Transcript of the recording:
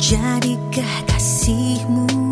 jadikah kasihmu?